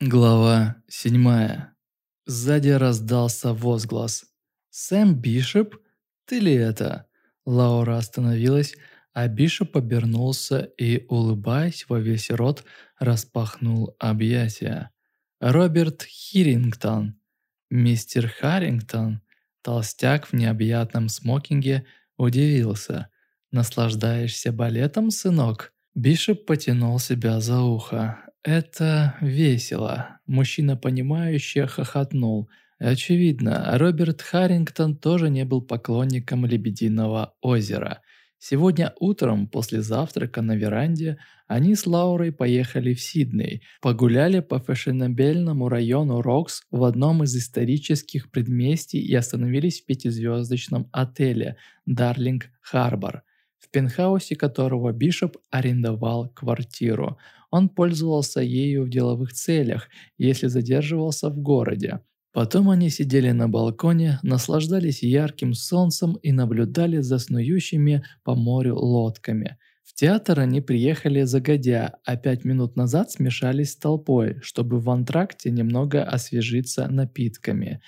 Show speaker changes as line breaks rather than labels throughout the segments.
Глава 7. Сзади раздался возглас. «Сэм Бишоп? Ты ли это?» Лаура остановилась, а Бишоп обернулся и, улыбаясь во весь рот, распахнул объятия. «Роберт Хирингтон. Мистер Харрингтон». Толстяк в необъятном смокинге удивился. «Наслаждаешься балетом, сынок?» Бишоп потянул себя за ухо. «Это весело», – мужчина, понимающе хохотнул. Очевидно, Роберт Харрингтон тоже не был поклонником «Лебединого озера». Сегодня утром, после завтрака на веранде, они с Лаурой поехали в Сидней, погуляли по фешенебельному району Рокс в одном из исторических предместий и остановились в пятизвездочном отеле «Дарлинг Харбор», пентхаусе которого Бишоп арендовал квартиру – он пользовался ею в деловых целях, если задерживался в городе. Потом они сидели на балконе, наслаждались ярким солнцем и наблюдали за снующими по морю лодками. В театр они приехали загодя, а пять минут назад смешались с толпой, чтобы в антракте немного освежиться напитками.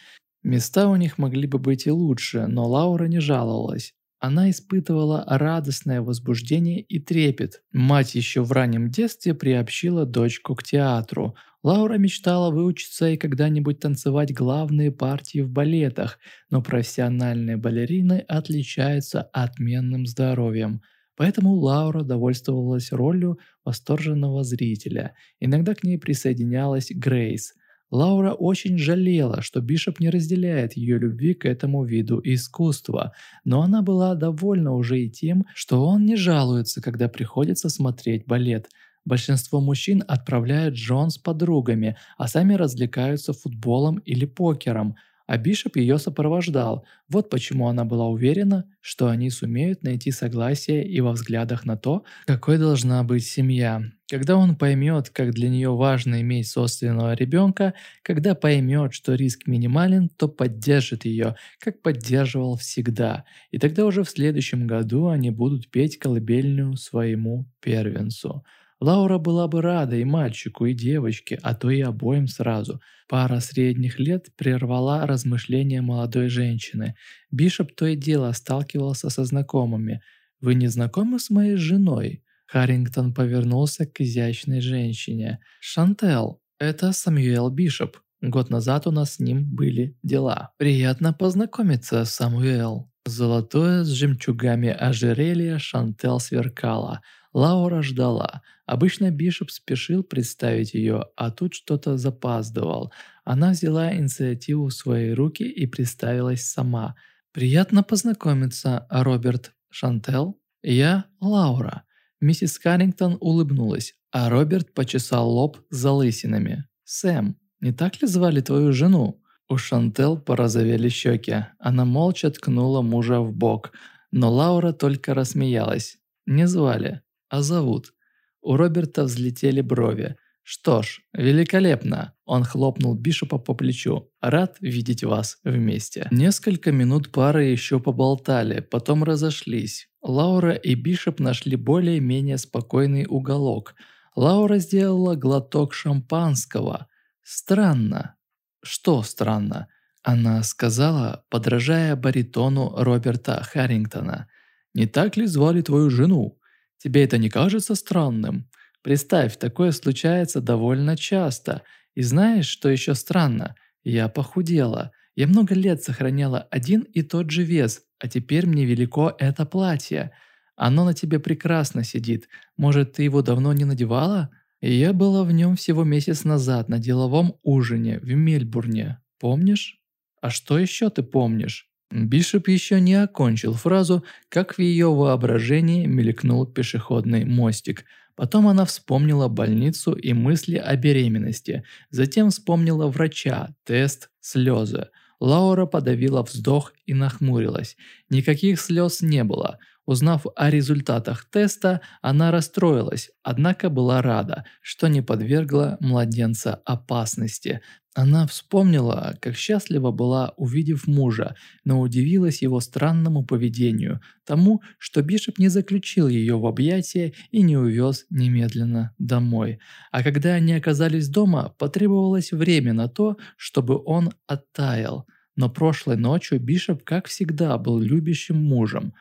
Места у них могли бы быть и лучше, но Лаура не жаловалась. Она испытывала радостное возбуждение и трепет. Мать еще в раннем детстве приобщила дочку к театру. Лаура мечтала выучиться и когда-нибудь танцевать главные партии в балетах, но профессиональные балерины отличаются отменным здоровьем. Поэтому Лаура довольствовалась ролью восторженного зрителя. Иногда к ней присоединялась Грейс – Лаура очень жалела, что Бишоп не разделяет ее любви к этому виду искусства, но она была довольна уже и тем, что он не жалуется, когда приходится смотреть балет. Большинство мужчин отправляют Джон с подругами, а сами развлекаются футболом или покером – а Бишоп ее сопровождал. Вот почему она была уверена, что они сумеют найти согласие и во взглядах на то, какой должна быть семья. Когда он поймет, как для нее важно иметь собственного ребенка, когда поймет, что риск минимален, то поддержит ее, как поддерживал всегда. И тогда уже в следующем году они будут петь колыбельную своему первенцу. Лаура была бы рада и мальчику, и девочке, а то и обоим сразу. Пара средних лет прервала размышления молодой женщины. Бишоп то и дело сталкивался со знакомыми. «Вы не знакомы с моей женой?» Харрингтон повернулся к изящной женщине. «Шантел, это Самюэл Бишоп. Год назад у нас с ним были дела. Приятно познакомиться, Самуэл». Золотое с жемчугами ожерелье Шантел сверкало – Лаура ждала. Обычно Бишоп спешил представить ее, а тут что-то запаздывал. Она взяла инициативу в свои руки и представилась сама. «Приятно познакомиться, Роберт Шантел. Я Лаура». Миссис Каррингтон улыбнулась, а Роберт почесал лоб за лысинами. «Сэм, не так ли звали твою жену?» У Шантел порозовели щеки. Она молча ткнула мужа в бок, но Лаура только рассмеялась. «Не звали а зовут. У Роберта взлетели брови. «Что ж, великолепно!» Он хлопнул Бишопа по плечу. «Рад видеть вас вместе». Несколько минут пары еще поболтали, потом разошлись. Лаура и Бишоп нашли более-менее спокойный уголок. Лаура сделала глоток шампанского. Странно. Что странно? Она сказала, подражая баритону Роберта Харрингтона. «Не так ли звали твою жену?» Тебе это не кажется странным? Представь, такое случается довольно часто. И знаешь, что еще странно? Я похудела. Я много лет сохраняла один и тот же вес, а теперь мне велико это платье. Оно на тебе прекрасно сидит. Может, ты его давно не надевала? Я была в нем всего месяц назад на деловом ужине в Мельбурне. Помнишь? А что еще ты помнишь? Бишоп еще не окончил фразу, как в ее воображении мелькнул пешеходный мостик. Потом она вспомнила больницу и мысли о беременности. Затем вспомнила врача, тест, слезы. Лаура подавила вздох и нахмурилась. Никаких слез не было. Узнав о результатах теста, она расстроилась, однако была рада, что не подвергла младенца опасности. Она вспомнила, как счастлива была, увидев мужа, но удивилась его странному поведению, тому, что Бишоп не заключил ее в объятия и не увез немедленно домой. А когда они оказались дома, потребовалось время на то, чтобы он оттаял. Но прошлой ночью Бишоп, как всегда, был любящим мужем.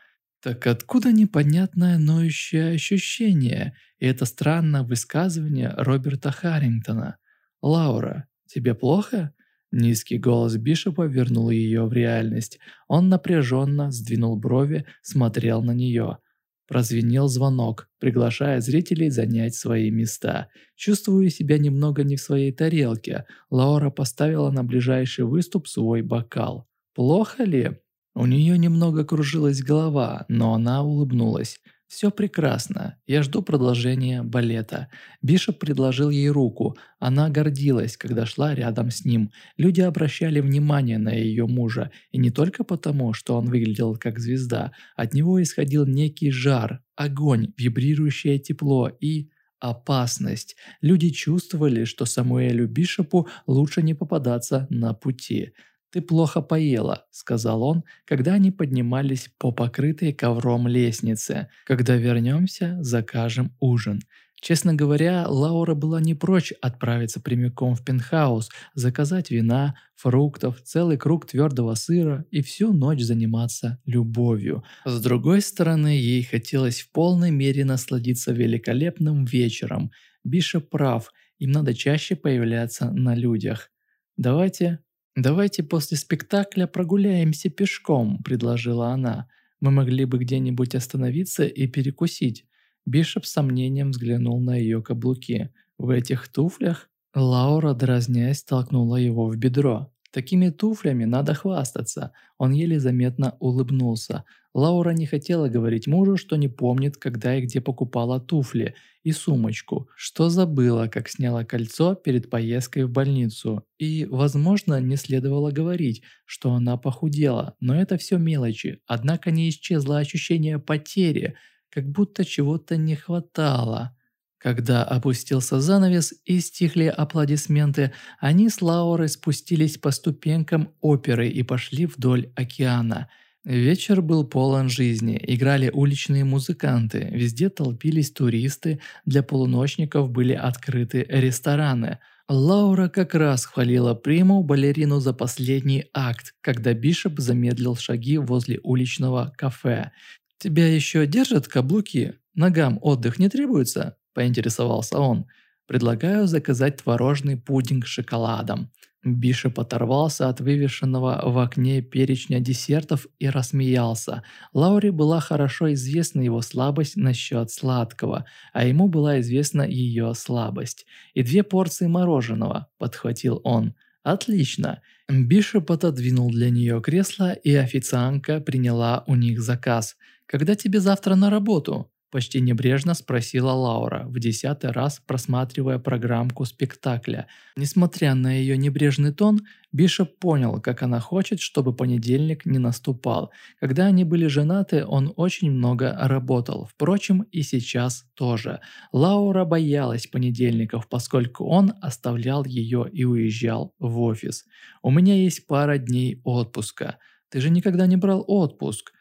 Так откуда непонятное ноющее ощущение и это странное высказывание Роберта Харрингтона? «Лаура, «Тебе плохо?» Низкий голос Бишопа вернул ее в реальность. Он напряженно сдвинул брови, смотрел на нее. Прозвенел звонок, приглашая зрителей занять свои места. Чувствуя себя немного не в своей тарелке, Лаура поставила на ближайший выступ свой бокал. «Плохо ли?» У нее немного кружилась голова, но она улыбнулась. «Все прекрасно. Я жду продолжения балета». Бишоп предложил ей руку. Она гордилась, когда шла рядом с ним. Люди обращали внимание на ее мужа. И не только потому, что он выглядел как звезда. От него исходил некий жар, огонь, вибрирующее тепло и... Опасность. Люди чувствовали, что Самуэлю Бишопу лучше не попадаться на пути. «Ты плохо поела», – сказал он, когда они поднимались по покрытой ковром лестнице. «Когда вернемся, закажем ужин». Честно говоря, Лаура была не прочь отправиться прямиком в пентхаус, заказать вина, фруктов, целый круг твердого сыра и всю ночь заниматься любовью. С другой стороны, ей хотелось в полной мере насладиться великолепным вечером. Биша прав, им надо чаще появляться на людях. Давайте «Давайте после спектакля прогуляемся пешком», – предложила она. «Мы могли бы где-нибудь остановиться и перекусить». Бишоп с сомнением взглянул на ее каблуки. «В этих туфлях?» Лаура, дразнясь, толкнула его в бедро. Такими туфлями надо хвастаться. Он еле заметно улыбнулся. Лаура не хотела говорить мужу, что не помнит, когда и где покупала туфли и сумочку, что забыла, как сняла кольцо перед поездкой в больницу. И, возможно, не следовало говорить, что она похудела, но это все мелочи. Однако не исчезло ощущение потери, как будто чего-то не хватало. Когда опустился занавес и стихли аплодисменты, они с Лаурой спустились по ступенькам оперы и пошли вдоль океана. Вечер был полон жизни, играли уличные музыканты, везде толпились туристы, для полуночников были открыты рестораны. Лаура как раз хвалила приму балерину за последний акт, когда Бишоп замедлил шаги возле уличного кафе. «Тебя еще держат каблуки? Ногам отдых не требуется?» Поинтересовался он. «Предлагаю заказать творожный пудинг с шоколадом». Бишоп оторвался от вывешенного в окне перечня десертов и рассмеялся. Лауре была хорошо известна его слабость насчет сладкого, а ему была известна ее слабость. «И две порции мороженого», – подхватил он. «Отлично». Бишоп отодвинул для нее кресло, и официантка приняла у них заказ. «Когда тебе завтра на работу?» Почти небрежно спросила Лаура, в десятый раз просматривая программку спектакля. Несмотря на ее небрежный тон, Бишоп понял, как она хочет, чтобы понедельник не наступал. Когда они были женаты, он очень много работал. Впрочем, и сейчас тоже. Лаура боялась понедельников, поскольку он оставлял ее и уезжал в офис. «У меня есть пара дней отпуска. Ты же никогда не брал отпуск.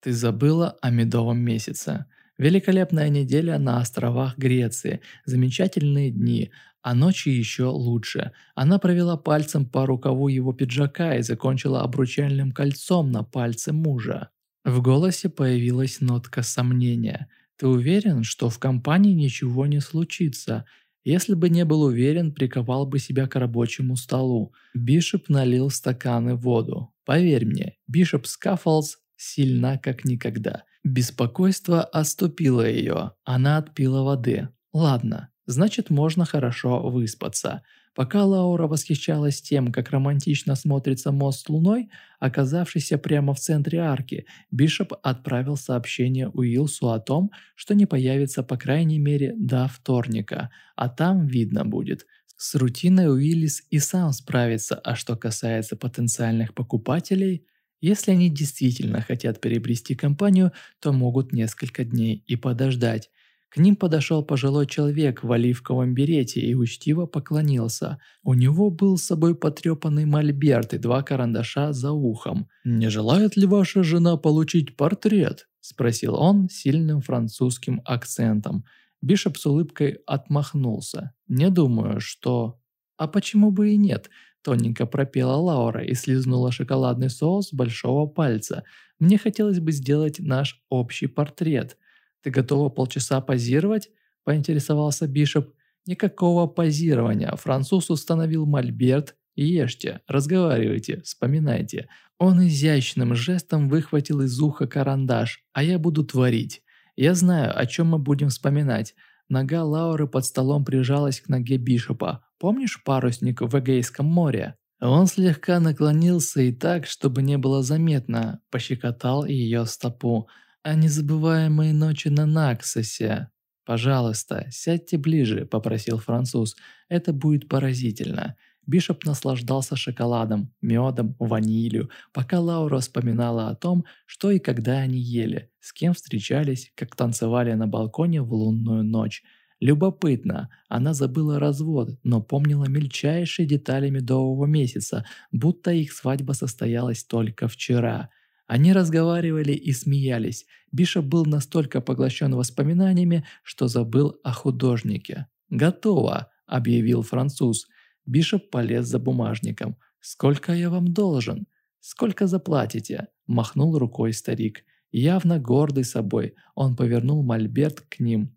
Ты забыла о медовом месяце». Великолепная неделя на островах Греции, замечательные дни, а ночи еще лучше. Она провела пальцем по рукаву его пиджака и закончила обручальным кольцом на пальце мужа. В голосе появилась нотка сомнения. «Ты уверен, что в компании ничего не случится?» Если бы не был уверен, приковал бы себя к рабочему столу. Бишоп налил стаканы воду. Поверь мне, Бишоп Скаффолдс сильна как никогда. Беспокойство оступило ее, она отпила воды. Ладно, значит можно хорошо выспаться. Пока Лаура восхищалась тем, как романтично смотрится мост с луной, оказавшийся прямо в центре арки, Бишоп отправил сообщение Уилсу о том, что не появится по крайней мере до вторника, а там видно будет. С рутиной Уиллис и сам справится, а что касается потенциальных покупателей – если они действительно хотят приобрести компанию, то могут несколько дней и подождать. К ним подошел пожилой человек в оливковом берете и учтиво поклонился. У него был с собой потрепанный мольберт и два карандаша за ухом. «Не желает ли ваша жена получить портрет?» – спросил он сильным французским акцентом. Бишоп с улыбкой отмахнулся. «Не думаю, что...» «А почему бы и нет?» – тоненько пропела Лаура и слизнула шоколадный соус с большого пальца. «Мне хотелось бы сделать наш общий портрет». «Ты готова полчаса позировать?» – поинтересовался Бишоп. «Никакого позирования. Француз установил мольберт. Ешьте, разговаривайте, вспоминайте». Он изящным жестом выхватил из уха карандаш, а я буду творить. Я знаю, о чем мы будем вспоминать. Нога Лауры под столом прижалась к ноге Бишопа. Помнишь парусник в Эгейском море? Он слегка наклонился и так, чтобы не было заметно, пощекотал ее стопу о незабываемой ночи на Наксосе. «Пожалуйста, сядьте ближе», – попросил француз. «Это будет поразительно». Бишоп наслаждался шоколадом, медом, ванилью, пока Лаура вспоминала о том, что и когда они ели, с кем встречались, как танцевали на балконе в лунную ночь. Любопытно, она забыла развод, но помнила мельчайшие детали медового месяца, будто их свадьба состоялась только вчера – они разговаривали и смеялись. Бишоп был настолько поглощен воспоминаниями, что забыл о художнике. «Готово», – объявил француз. Бишоп полез за бумажником. «Сколько я вам должен?» «Сколько заплатите?» – махнул рукой старик. Явно гордый собой, он повернул мольберт к ним.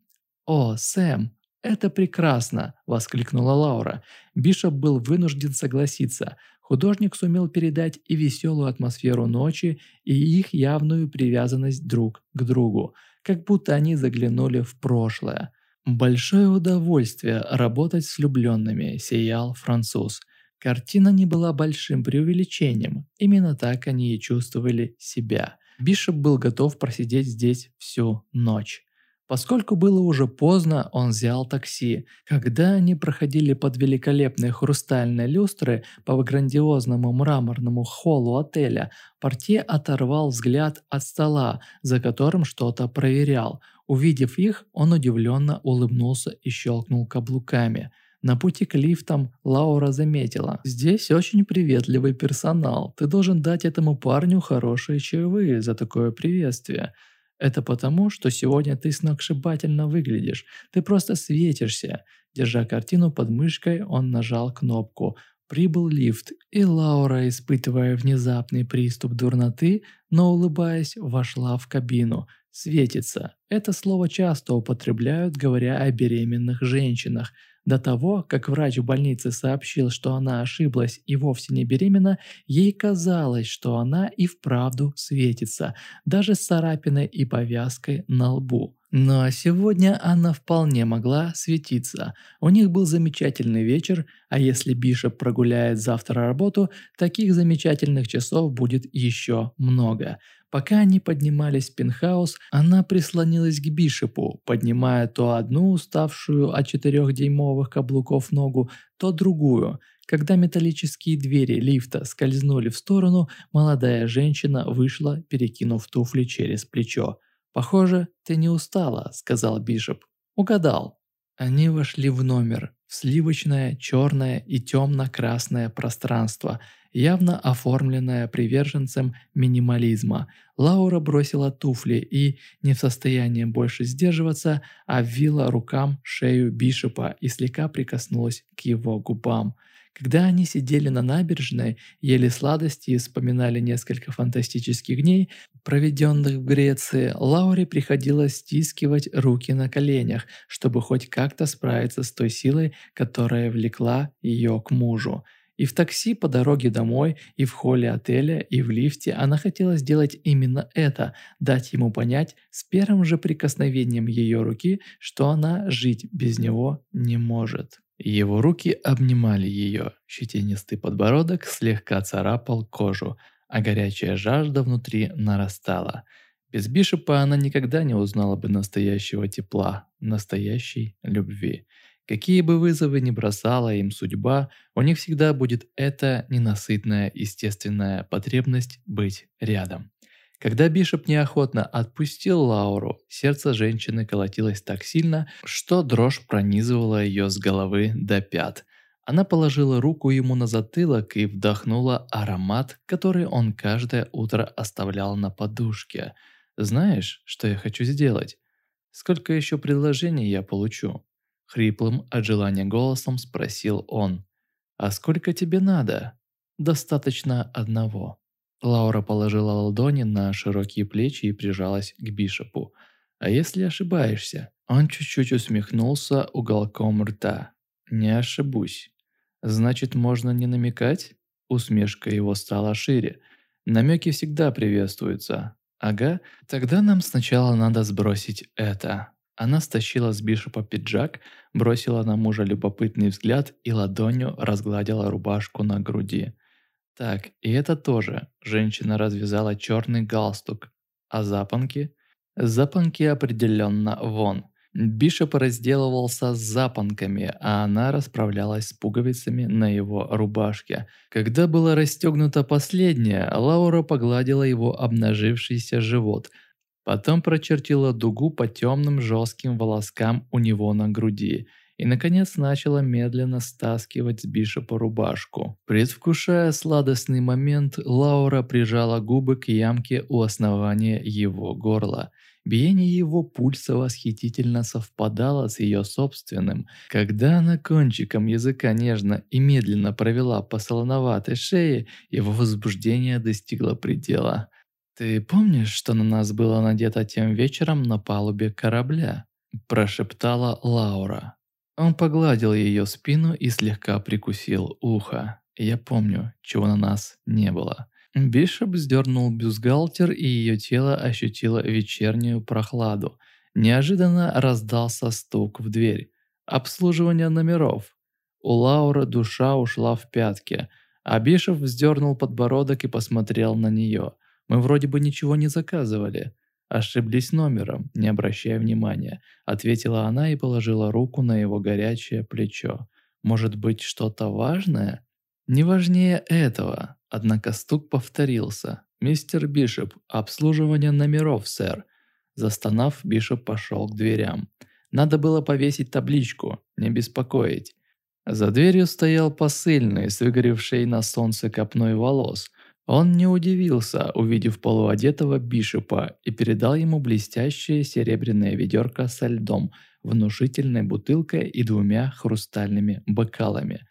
«О, Сэм, это прекрасно!» – воскликнула Лаура. Бишоп был вынужден согласиться. Художник сумел передать и веселую атмосферу ночи, и их явную привязанность друг к другу, как будто они заглянули в прошлое. «Большое удовольствие работать с влюбленными», – сиял француз. Картина не была большим преувеличением, именно так они и чувствовали себя. Бишоп был готов просидеть здесь всю ночь. Поскольку было уже поздно, он взял такси. Когда они проходили под великолепные хрустальные люстры по грандиозному мраморному холлу отеля, портье оторвал взгляд от стола, за которым что-то проверял. Увидев их, он удивленно улыбнулся и щелкнул каблуками. На пути к лифтам Лаура заметила. «Здесь очень приветливый персонал. Ты должен дать этому парню хорошие чаевые за такое приветствие». Это потому, что сегодня ты сногсшибательно выглядишь. Ты просто светишься. Держа картину под мышкой, он нажал кнопку. Прибыл лифт, и Лаура, испытывая внезапный приступ дурноты, но улыбаясь, вошла в кабину. Светится. Это слово часто употребляют, говоря о беременных женщинах – до того, как врач в больнице сообщил, что она ошиблась и вовсе не беременна, ей казалось, что она и вправду светится, даже с царапиной и повязкой на лбу. Но сегодня она вполне могла светиться. У них был замечательный вечер, а если Бишоп прогуляет завтра работу, таких замечательных часов будет еще много. Пока они поднимались в пентхаус, она прислонилась к Бишопу, поднимая то одну уставшую от четырехдюймовых каблуков ногу, то другую. Когда металлические двери лифта скользнули в сторону, молодая женщина вышла, перекинув туфли через плечо. «Похоже, ты не устала», – сказал Бишоп. «Угадал». Они вошли в номер, в сливочное, черное и темно-красное пространство, явно оформленное приверженцем минимализма. Лаура бросила туфли и, не в состоянии больше сдерживаться, обвила рукам шею Бишопа и слегка прикоснулась к его губам – когда они сидели на набережной, ели сладости и вспоминали несколько фантастических дней, проведенных в Греции, Лауре приходилось стискивать руки на коленях, чтобы хоть как-то справиться с той силой, которая влекла ее к мужу. И в такси по дороге домой, и в холле отеля, и в лифте она хотела сделать именно это – дать ему понять с первым же прикосновением ее руки, что она жить без него не может. Его руки обнимали ее, щетинистый подбородок слегка царапал кожу, а горячая жажда внутри нарастала. Без Бишопа она никогда не узнала бы настоящего тепла, настоящей любви. Какие бы вызовы ни бросала им судьба, у них всегда будет эта ненасытная естественная потребность быть рядом. Когда Бишоп неохотно отпустил Лауру, сердце женщины колотилось так сильно, что дрожь пронизывала ее с головы до пят. Она положила руку ему на затылок и вдохнула аромат, который он каждое утро оставлял на подушке. «Знаешь, что я хочу сделать? Сколько еще предложений я получу?» Хриплым от желания голосом спросил он. «А сколько тебе надо?» «Достаточно одного». Лаура положила ладони на широкие плечи и прижалась к Бишопу. «А если ошибаешься?» Он чуть-чуть усмехнулся уголком рта. «Не ошибусь. Значит, можно не намекать?» Усмешка его стала шире. «Намеки всегда приветствуются. Ага, тогда нам сначала надо сбросить это». Она стащила с Бишопа пиджак, бросила на мужа любопытный взгляд и ладонью разгладила рубашку на груди. Так, и это тоже. Женщина развязала черный галстук. А запонки? Запонки определенно вон. Бишоп разделывался с запонками, а она расправлялась с пуговицами на его рубашке. Когда была расстегнута последняя, Лаура погладила его обнажившийся живот, потом прочертила дугу по темным жестким волоскам у него на груди – и, наконец, начала медленно стаскивать с Бишопа рубашку. Предвкушая сладостный момент, Лаура прижала губы к ямке у основания его горла. Биение его пульса восхитительно совпадало с ее собственным. Когда она кончиком языка нежно и медленно провела по солоноватой шее, его возбуждение достигло предела. «Ты помнишь, что на нас было надето тем вечером на палубе корабля?» – прошептала Лаура. Он погладил ее спину и слегка прикусил ухо. Я помню, чего на нас не было. Бишоп сдернул бюстгальтер, и ее тело ощутило вечернюю прохладу. Неожиданно раздался стук в дверь. Обслуживание номеров. У Лауры душа ушла в пятки, а Бишоп вздернул подбородок и посмотрел на нее. Мы вроде бы ничего не заказывали. «Ошиблись номером, не обращая внимания», — ответила она и положила руку на его горячее плечо. «Может быть, что-то важное?» «Не важнее этого», однако стук повторился. «Мистер Бишоп, обслуживание номеров, сэр». Застонав, Бишоп пошел к дверям. Надо было повесить табличку «Не беспокоить». За дверью стоял посыльный с выгоревшей на солнце копной волос – он не удивился, увидев полуодетого Бишопа, и передал ему блестящее серебряное ведерко со льдом, внушительной бутылкой и двумя хрустальными бокалами.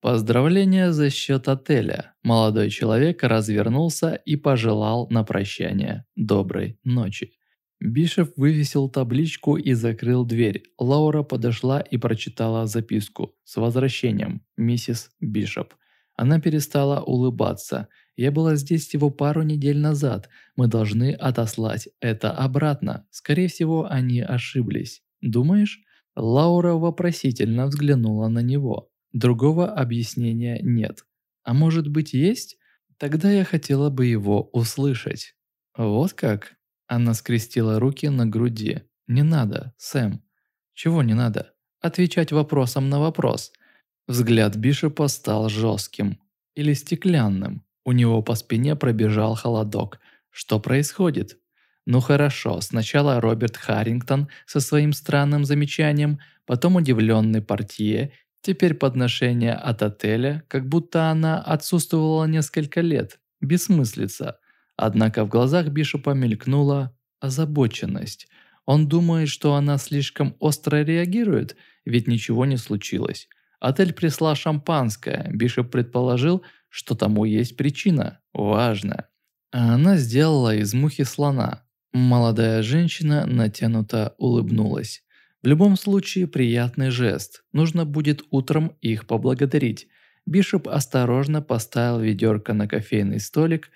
Поздравления за счет отеля. Молодой человек развернулся и пожелал на прощание доброй ночи. Бишоп вывесил табличку и закрыл дверь. Лаура подошла и прочитала записку. «С возвращением, миссис Бишоп». Она перестала улыбаться – я была здесь всего пару недель назад. Мы должны отослать это обратно. Скорее всего, они ошиблись. Думаешь? Лаура вопросительно взглянула на него. Другого объяснения нет. А может быть есть? Тогда я хотела бы его услышать. Вот как? Она скрестила руки на груди. Не надо, Сэм. Чего не надо? Отвечать вопросом на вопрос. Взгляд Бишопа стал жестким. Или стеклянным. У него по спине пробежал холодок. Что происходит? Ну хорошо, сначала Роберт Харрингтон со своим странным замечанием, потом удивленный портье, теперь подношение от отеля, как будто она отсутствовала несколько лет. Бессмыслица. Однако в глазах Бишопа мелькнула озабоченность. Он думает, что она слишком остро реагирует, ведь ничего не случилось. Отель прислал шампанское. Бишоп предположил, что тому есть причина, важно. А она сделала из мухи слона. Молодая женщина натянуто улыбнулась. В любом случае приятный жест. Нужно будет утром их поблагодарить. Бишоп осторожно поставил ведерко на кофейный столик.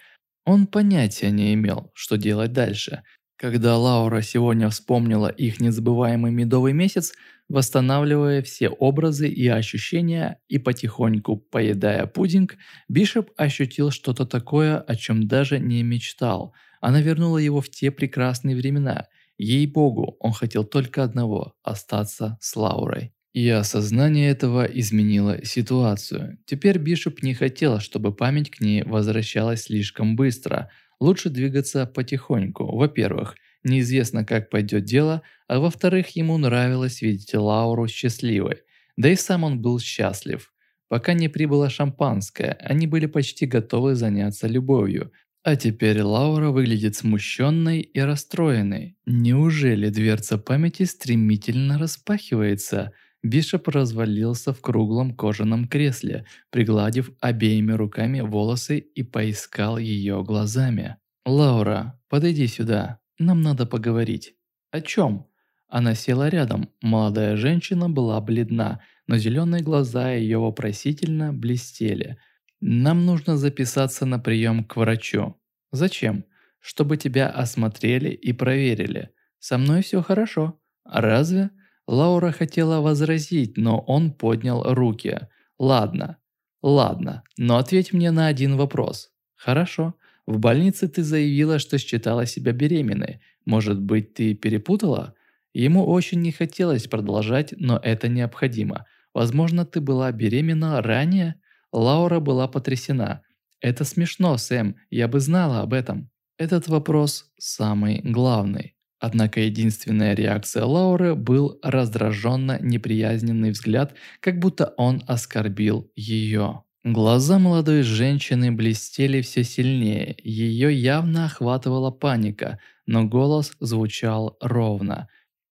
Он понятия не имел, что делать дальше. Когда Лаура сегодня вспомнила их незабываемый медовый месяц, восстанавливая все образы и ощущения и потихоньку поедая пудинг, Бишоп ощутил что-то такое, о чем даже не мечтал. Она вернула его в те прекрасные времена. Ей-богу, он хотел только одного – остаться с Лаурой. И осознание этого изменило ситуацию. Теперь Бишоп не хотел, чтобы память к ней возвращалась слишком быстро – Лучше двигаться потихоньку. Во-первых, неизвестно, как пойдет дело, а во-вторых, ему нравилось видеть Лауру счастливой. Да и сам он был счастлив. Пока не прибыло шампанское, они были почти готовы заняться любовью. А теперь Лаура выглядит смущенной и расстроенной. Неужели дверца памяти стремительно распахивается? Бишоп развалился в круглом кожаном кресле, пригладив обеими руками волосы и поискал ее глазами. «Лаура, подойди сюда, нам надо поговорить». «О чем?» Она села рядом, молодая женщина была бледна, но зеленые глаза ее вопросительно блестели. «Нам нужно записаться на прием к врачу». «Зачем?» «Чтобы тебя осмотрели и проверили. Со мной все хорошо». «Разве?» Лаура хотела возразить, но он поднял руки. «Ладно, ладно, но ответь мне на один вопрос». «Хорошо. В больнице ты заявила, что считала себя беременной. Может быть, ты перепутала?» Ему очень не хотелось продолжать, но это необходимо. Возможно, ты была беременна ранее? Лаура была потрясена. Это смешно, Сэм, я бы знала об этом. Этот вопрос самый главный. Однако единственная реакция Лауры был раздраженно неприязненный взгляд, как будто он оскорбил ее. Глаза молодой женщины блестели все сильнее, ее явно охватывала паника, но голос звучал ровно.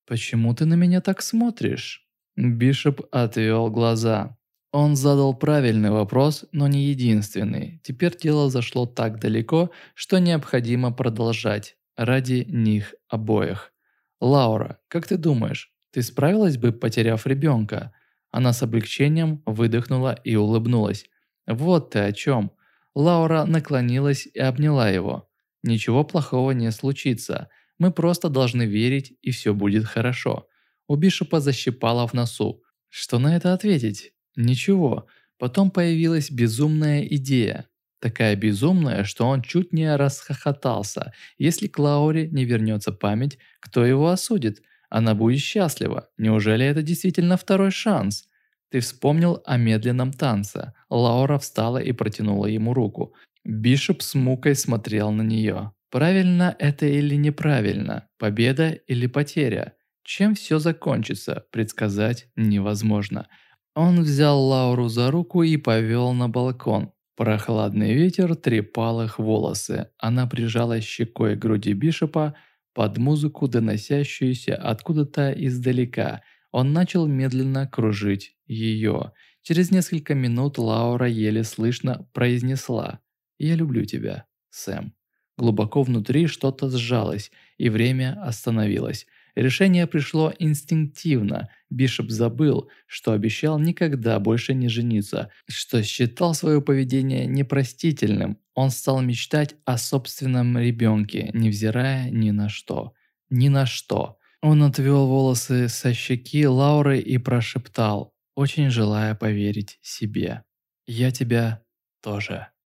«Почему ты на меня так смотришь?» Бишоп отвел глаза. Он задал правильный вопрос, но не единственный. Теперь дело зашло так далеко, что необходимо продолжать. Ради них обоих. «Лаура, как ты думаешь, ты справилась бы, потеряв ребенка?» Она с облегчением выдохнула и улыбнулась. «Вот ты о чем». Лаура наклонилась и обняла его. «Ничего плохого не случится. Мы просто должны верить, и все будет хорошо. У Бишопа защипало в носу. Что на это ответить? Ничего. Потом появилась безумная идея. Такая безумная, что он чуть не расхохотался. Если Клауре не вернется память, кто его осудит? Она будет счастлива. Неужели это действительно второй шанс? Ты вспомнил о медленном танце. Лаура встала и протянула ему руку. Бишоп с мукой смотрел на нее. Правильно это или неправильно, победа или потеря. Чем все закончится, предсказать невозможно. Он взял Лауру за руку и повел на балкон. Прохладный ветер трепал их волосы. Она прижалась щекой к груди Бишопа под музыку, доносящуюся откуда-то издалека. Он начал медленно кружить ее. Через несколько минут Лаура еле слышно произнесла «Я люблю тебя, Сэм». Глубоко внутри что-то сжалось, и время остановилось. Решение пришло инстинктивно. Бишоп забыл, что обещал никогда больше не жениться, что считал свое поведение непростительным. Он стал мечтать о собственном ребенке, невзирая ни на что. Ни на что. Он отвел волосы со щеки Лауры и прошептал, очень желая поверить себе. «Я тебя тоже».